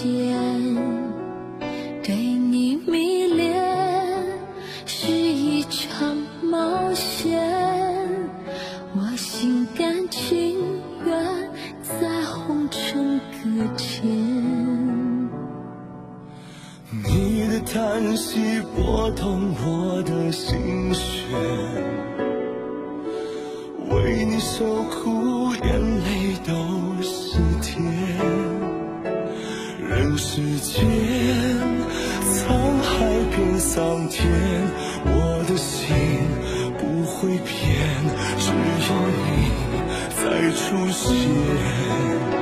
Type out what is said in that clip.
间对你迷恋是一场冒险我心甘情愿在红尘搁浅你的叹息拨动我的心弦为你受苦眼泪都是甜。人世间，沧海变桑田，我的心不会变，只有你再出现。